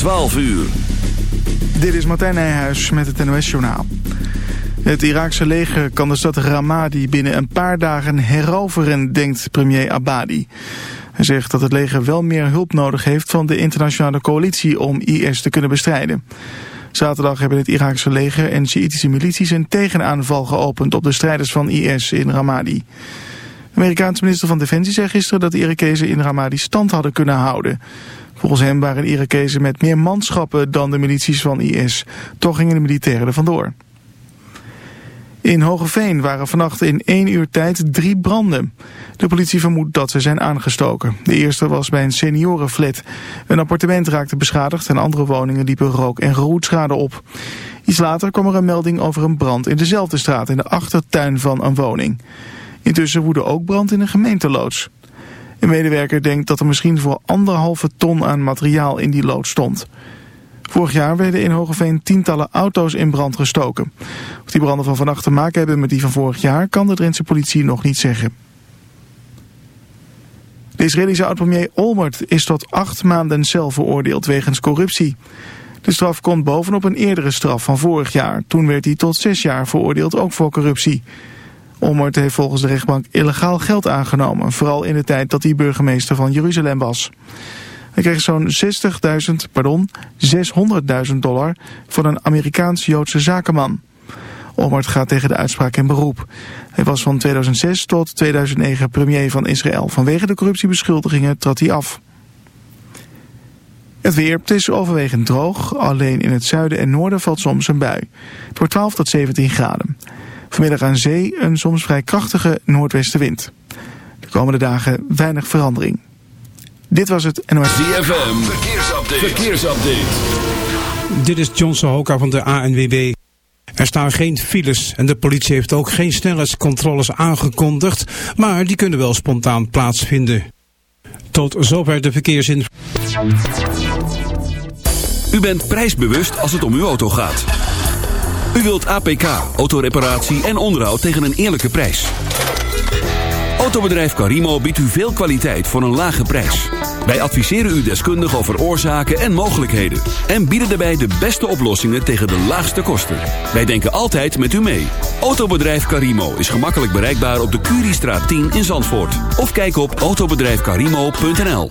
12 uur. Dit is Martijn Nijhuis met het NOS-journaal. Het Iraakse leger kan de stad Ramadi binnen een paar dagen heroveren, denkt premier Abadi. Hij zegt dat het leger wel meer hulp nodig heeft van de internationale coalitie om IS te kunnen bestrijden. Zaterdag hebben het Iraakse leger en Sjiitische milities een tegenaanval geopend op de strijders van IS in Ramadi. De Amerikaanse minister van Defensie zei gisteren dat de Irakezen in Ramadi stand hadden kunnen houden. Volgens hem waren Irakezen met meer manschappen dan de milities van IS. Toch gingen de militairen er vandoor. In Hogeveen waren vannacht in één uur tijd drie branden. De politie vermoedt dat ze zijn aangestoken. De eerste was bij een seniorenflat. Een appartement raakte beschadigd en andere woningen liepen rook- en roetschade op. Iets later kwam er een melding over een brand in dezelfde straat in de achtertuin van een woning. Intussen woedde ook brand in een gemeenteloods. Een medewerker denkt dat er misschien voor anderhalve ton aan materiaal in die loods stond. Vorig jaar werden in Hogeveen tientallen auto's in brand gestoken. Of die branden van vannacht te maken hebben met die van vorig jaar... kan de Drentse politie nog niet zeggen. De Israëlische oud-premier Olmert is tot acht maanden cel veroordeeld wegens corruptie. De straf komt bovenop een eerdere straf van vorig jaar. Toen werd hij tot zes jaar veroordeeld, ook voor corruptie. Olmert heeft volgens de rechtbank illegaal geld aangenomen. Vooral in de tijd dat hij burgemeester van Jeruzalem was. Hij kreeg zo'n 60.000, pardon, 600.000 dollar van een Amerikaans-Joodse zakenman. Olmert gaat tegen de uitspraak in beroep. Hij was van 2006 tot 2009 premier van Israël. Vanwege de corruptiebeschuldigingen trad hij af. Het weer, het is overwegend droog. Alleen in het zuiden en noorden valt soms een bui. Het wordt 12 tot 17 graden. Vanmiddag aan zee een soms vrij krachtige noordwestenwind. De komende dagen weinig verandering. Dit was het NOS. ZFM, verkeersupdate. verkeersupdate. Dit is John Sohoka van de ANWB. Er staan geen files en de politie heeft ook geen snelheidscontroles aangekondigd, maar die kunnen wel spontaan plaatsvinden. Tot zover de verkeersin. U bent prijsbewust als het om uw auto gaat. U wilt APK, autoreparatie en onderhoud tegen een eerlijke prijs. Autobedrijf Carimo biedt u veel kwaliteit voor een lage prijs. Wij adviseren u deskundig over oorzaken en mogelijkheden. En bieden daarbij de beste oplossingen tegen de laagste kosten. Wij denken altijd met u mee. Autobedrijf Carimo is gemakkelijk bereikbaar op de Curiestraat 10 in Zandvoort. Of kijk op autobedrijfcarimo.nl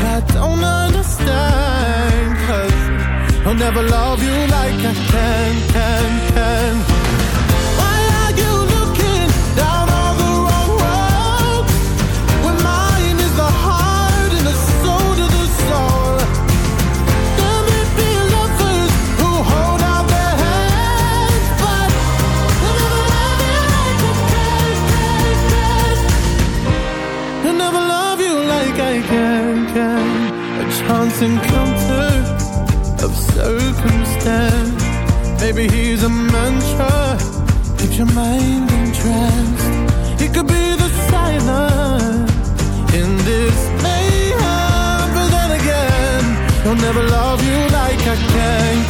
but I don't understand. Cause he'll never love you like I can, can, can. Circumstance. Maybe he's a mantra, keeps your mind entranced. He could be the silence in this mayhem, but then again, he'll never love you like I can,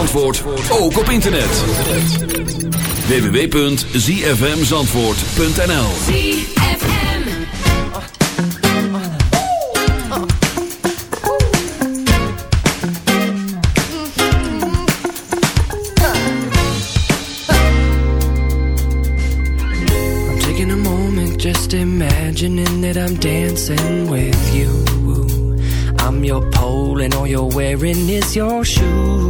Zandvoort ook op internet. www.zfmzandvoort.nl I'm taking a moment just imagining that I'm dancing with you. I'm your pole and all you're wearing is your shoes.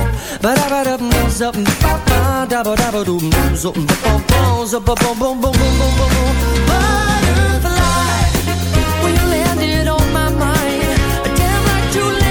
ba da ba da da da butterfly when you landed on my mind damn like you landed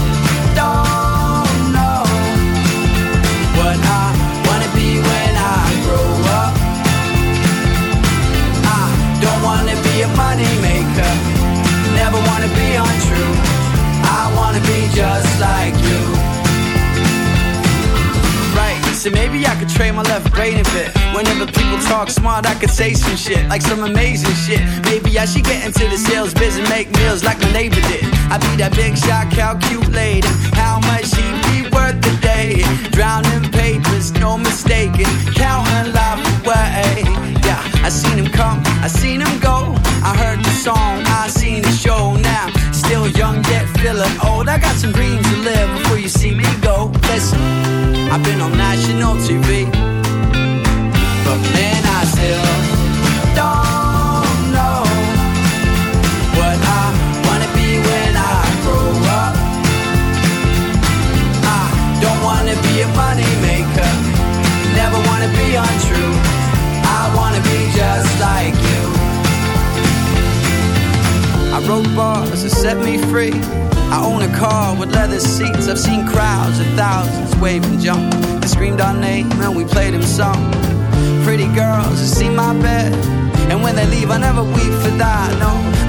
So maybe I could trade my left brain a bit. Whenever people talk smart, I could say some shit, like some amazing shit. Maybe I should get into the sales biz and make meals like my neighbor did. I'd be that big shot calculating how much he be worth a day. Drowning papers, no mistaking, counting life away.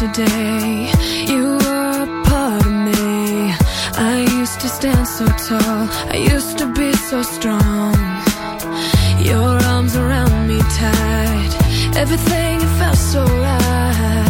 yesterday you were a part of me. I used to stand so tall, I used to be so strong. Your arms around me tight, everything felt so right.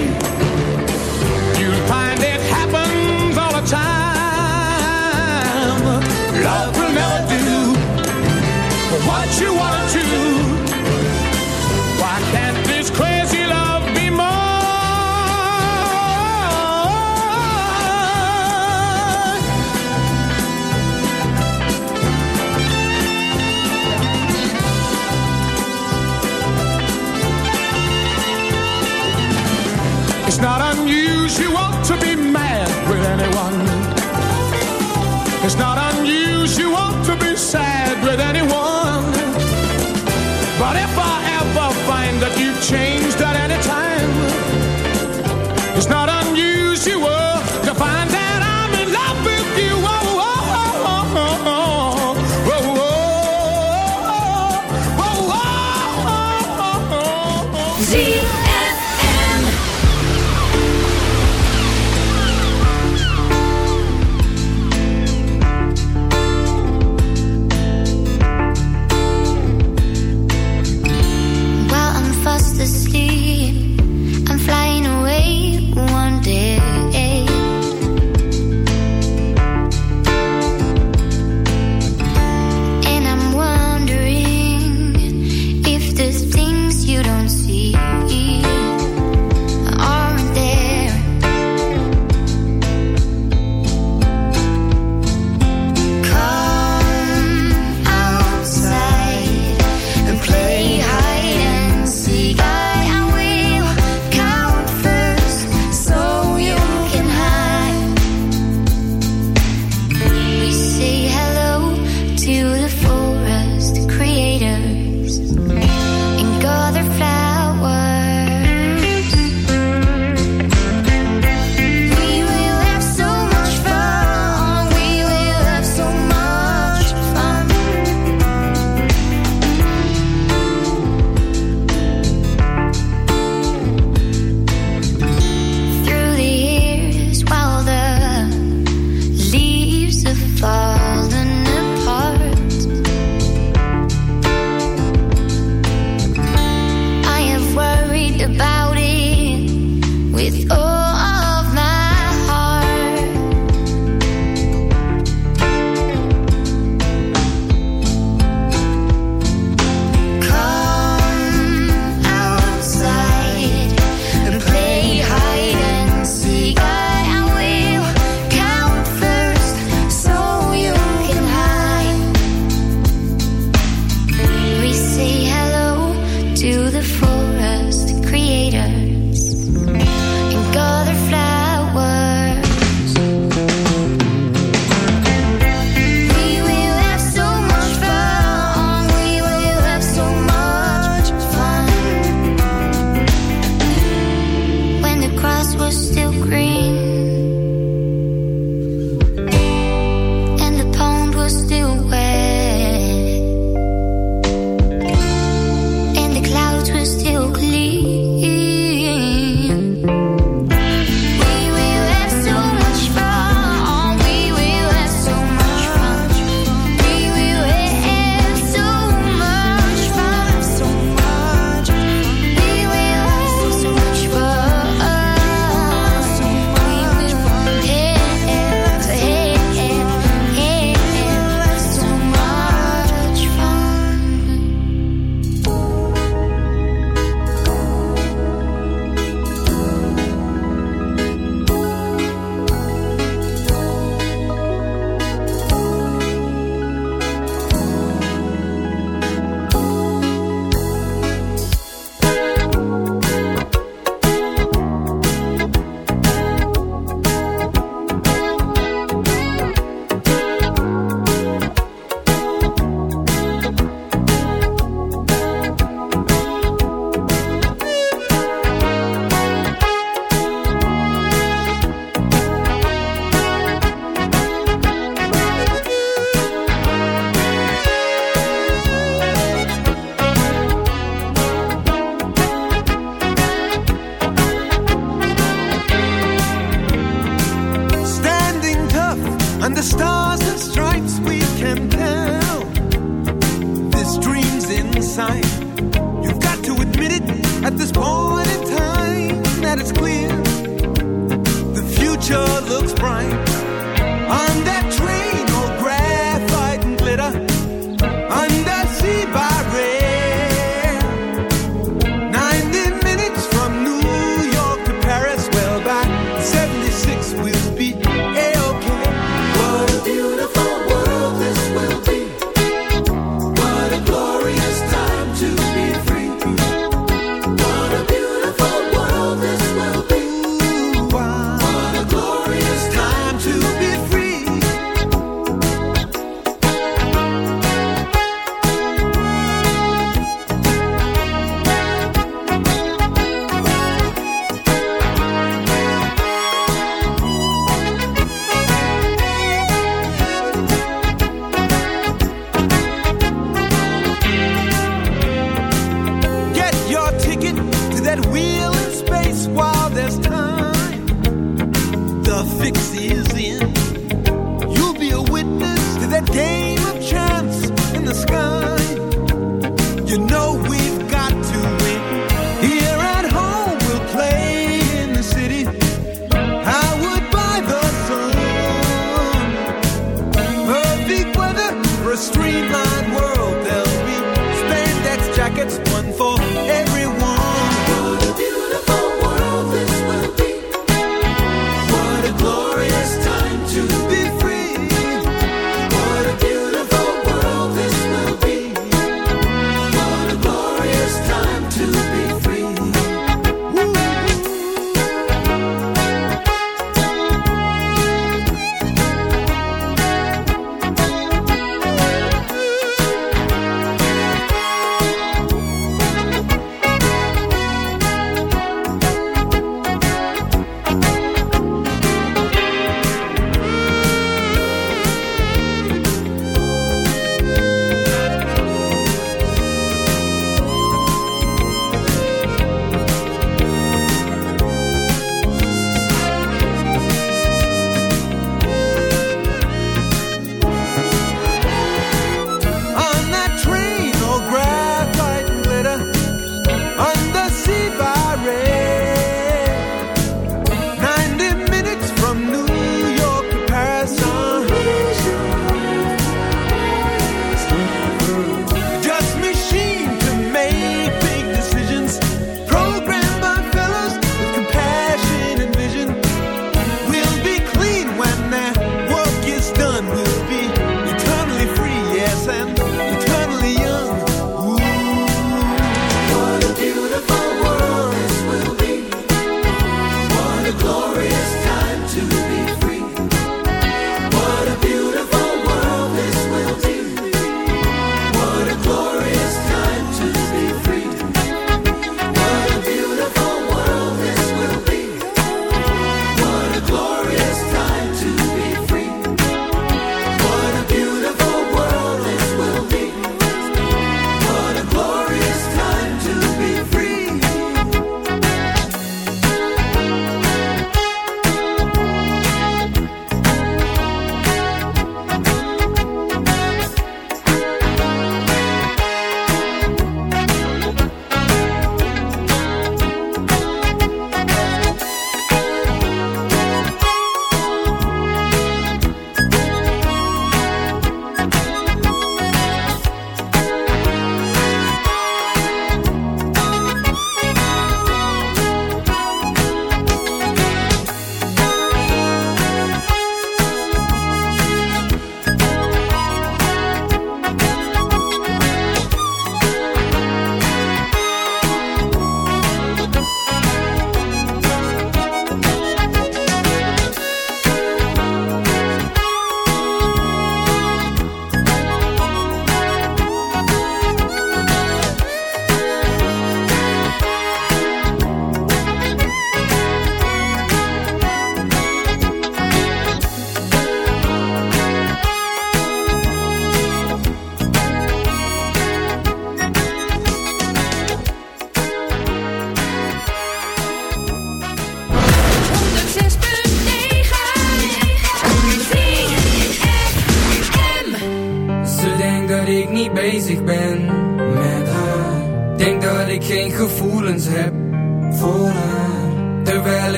With and he.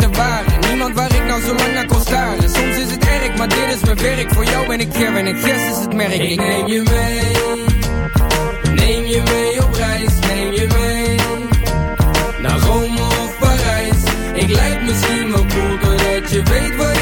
Niemand waar ik nou zo lang naar kon staren. Soms is het erg, maar dit is mijn werk. Voor jou ben ik Ger en ik Gers is het merk. Ik neem je mee. Neem je mee op reis, neem je mee naar Rome of Parijs. Ik lijk misschien wel cool doordat je weet wat ik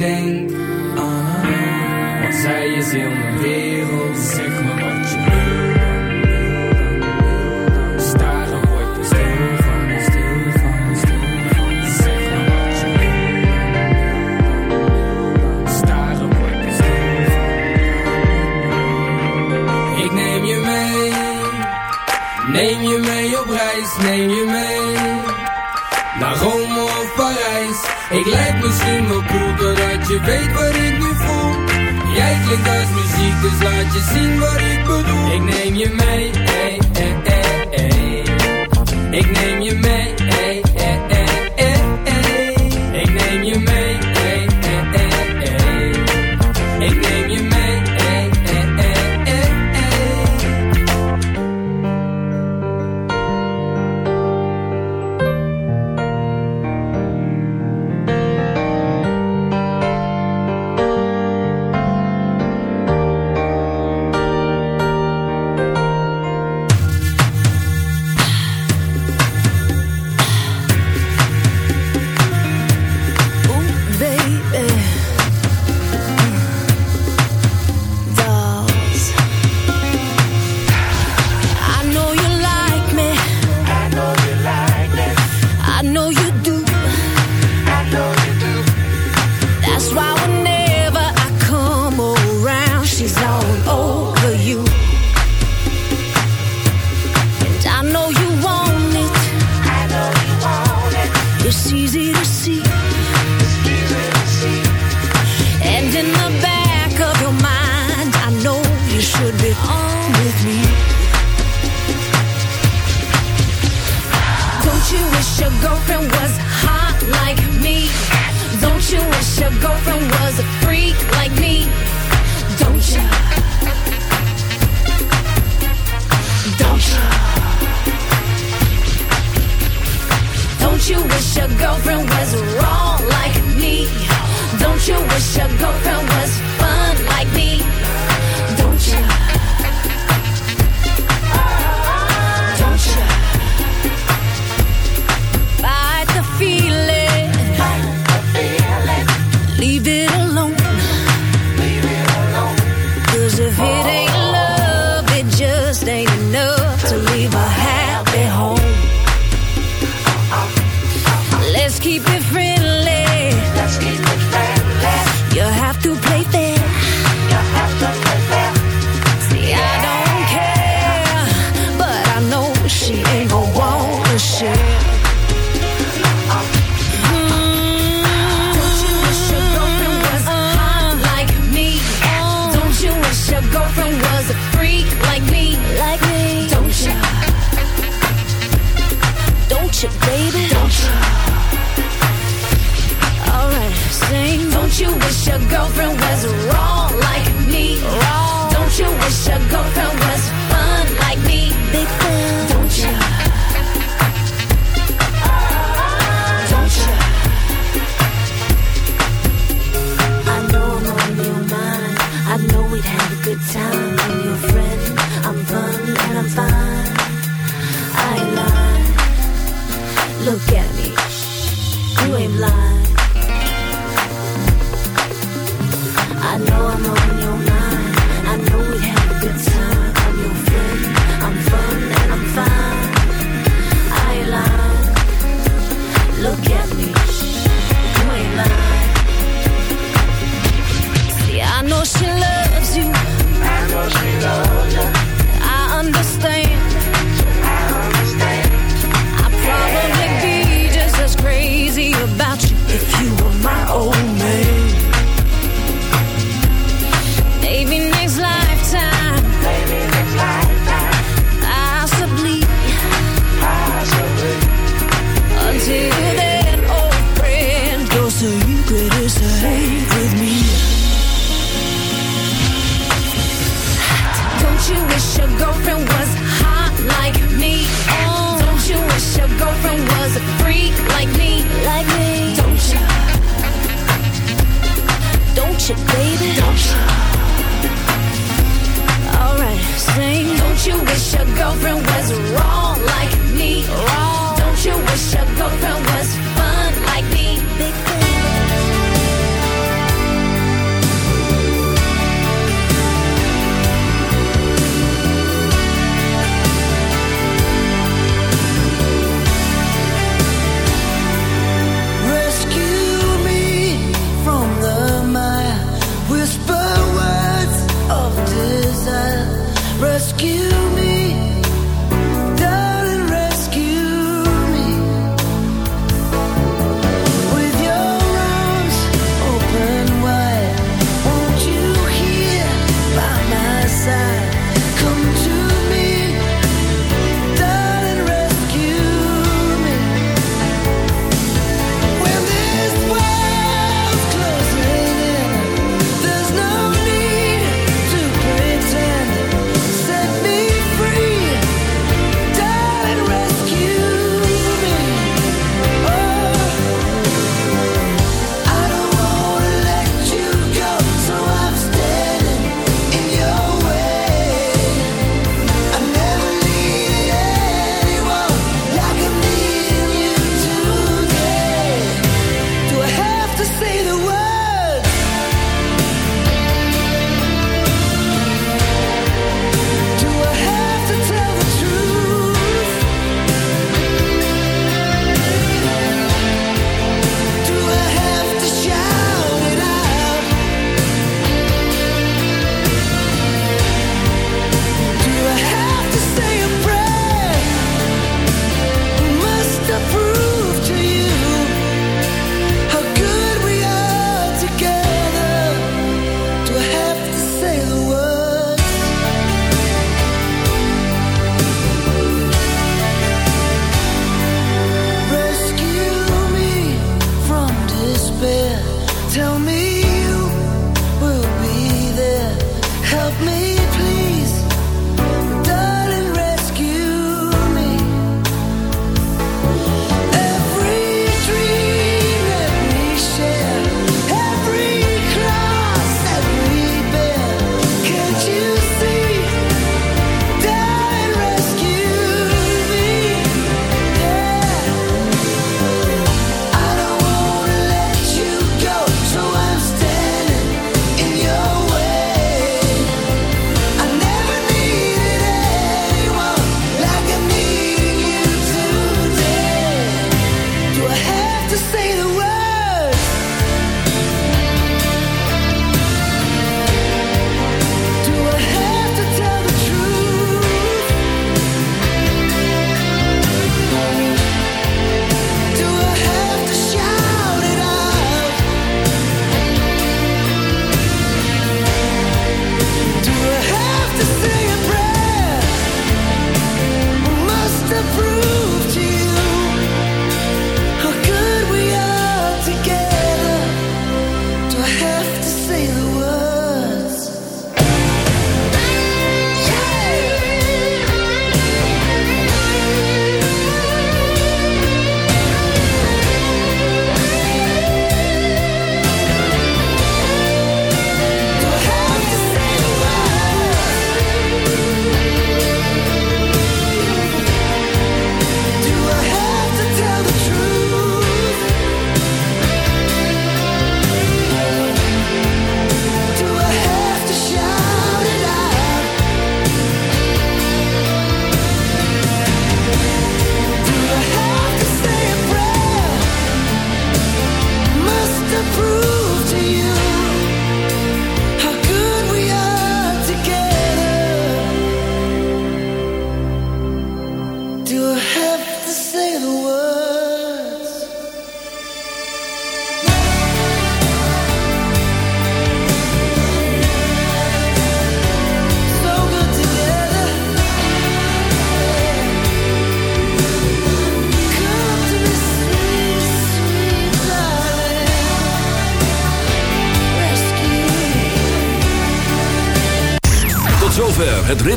denk aan Want zij is heel mijn wereld. Zeg me wat je wil. Wat neem je mee. Op reis, neem je mee. Naar Rome of Parijs. Ik lijk misschien wel cool je weet wat ik nu voel. Jij klinkt als muziek, dus laat je zien wat ik bedoel. Ik neem je mee, ey, ey, ey, ey. Ik neem je mee,